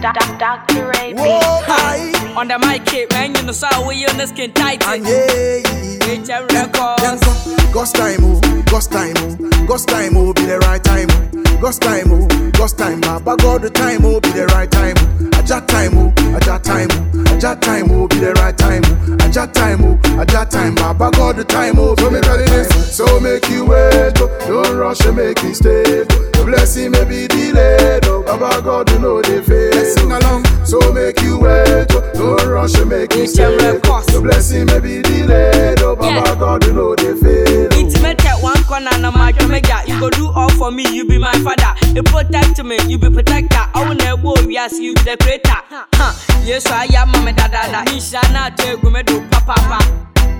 Dr. B. Whoa, the mic, kid, man, you know, so we on the skin tight. And yeah, HM Records. Ghost time, oh, Ghost time, oh, Ghost time, oh, be the right time, oh, Ghost time, oh, Ghost time, Baba God the time, oh, be the right time, oh, Ajat time, oh, Ajat time, oh, Ajat time, oh, be the right time, oh, Ajat time, oh, Ajat time, Baba God the time, oh, so make tell you this, so make you wait, oh, don't rush and make it stay, oh. the blessing may be delayed, oh, Baba God you know they fail, sing along, so make you wait, oh, don't rush and make Records. the blessing may be delayed, oh, Baba Yeah. God you know they fail. oh. Intimate at one corner, no matter mega. You go do all for me, you be my father. You protect me, you be protector. I will never we ask you the creator. Huh. Yes, I am mama da da da. Nisha na te gume do papa pa.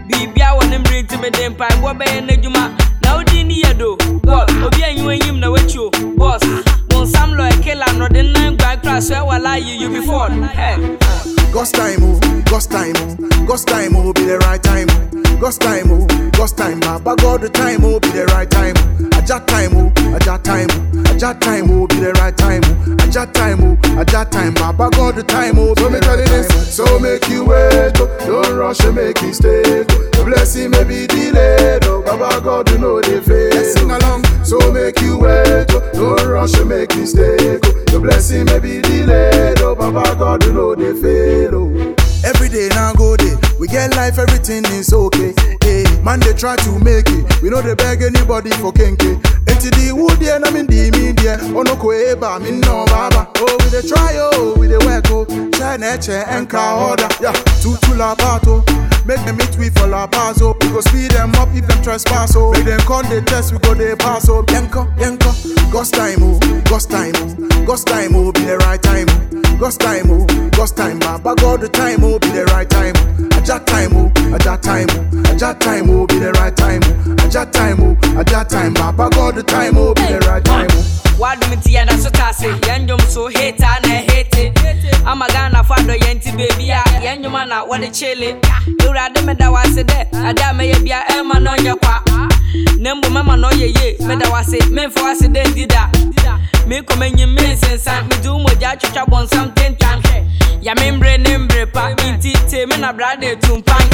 Bibia wɔ ne mmiri nti mede mpaebɔ bɛyɛ n'adwuma na wodi ni yɛ do god obi a nyiwa nyim na wakyi o bos wo nsam lɔ ɛkela nɔde nan gua kra so ɛwɔ la yi you be ford hey. Ghost time, oh, Ghost time, oh, Ghost time, oh, be the right time, Ghost time, oh, Ghost time, Baba God the time, oh, be the right time, oh, time, oh, be the right time, oh, Ajat time, oh, Ajat time, Baba God the time, oh, so make tell you this, so make you wait, oh, don't rush and make it stay, oh. the blessing may be delayed, oh, Baba God you know they fail, sing along, so make you wait, oh, don't rush and make stay, oh, the blessing may be delayed, oh, Baba God you know they fail, oh. Every day now go day. We get life, everything is okay. Hey, man, they try to make it. We know they beg anybody for kenke. Enti the wood yeah, na min di media. Oh no ko eba, min no baba. Oh, we dey try oh, we dey work oh. Try neche enka order. Yeah, two to la pato. Make them meet we for la paso. We go speed them up if them trespass oh. Make them con they test, we go they pass oh. Yanko, yanko. Ghost time oh, ghost time oh, ghost time oh, be the right time oh. Ghost time, oh, ghost time, Baba God the time, oh, be the right time. oh. Ajat time, oh, Ajat time, oh, Ajat time, oh, be the right time. oh. aja time oh, o aja time baba god time oh, o bidara time oh. o. wadum ti yɛn na so taase yɛn nnwom so heta na hete ama ghana fa dɔ yɛn ti beebi a yɛn nnwoma na wɔde kyele ewurade mi da wase dɛ ade a mɛyɛ bia eh, ɛma na ɔnyɛ kwa. Ne mbɔ mɛma na ɔyɛ yie mi da wase mɛmfa wase dɛ ndida mi kɔ mɛnyim mi nsensan mi di umu gya atwitwa bɔnsam tentwan. Ya membrɛ ne mbrɛ pa nti tie me na bra tumpan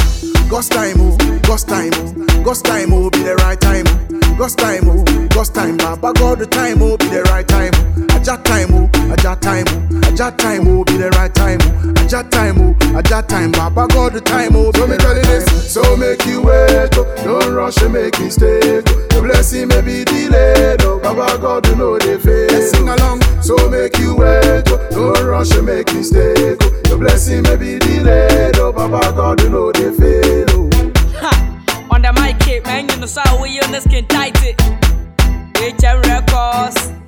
Ghost time, oh, ghost time, oh, ghost time, oh, be the right time. oh. Ghost time, oh, ghost time, Baba God the time, oh, be the right time. oh. Ajat time, oh, Ajat time, oh, Ajat time, oh, be the right time. oh. Ajat time, oh, Ajat time, Baba God the time, oh, so make tell you this, so make you wait, oh, don't rush and make it stay. Oh. The blessing may be delayed, oh, Baba God you know they fail. Sing along, so make you wait, oh, don't rush and make it stay. Oh. The blessing may be delayed, oh, Baba God you know they fail. Oh. Ha! On the mic, man, you know, so we on the skin tight. HM Records.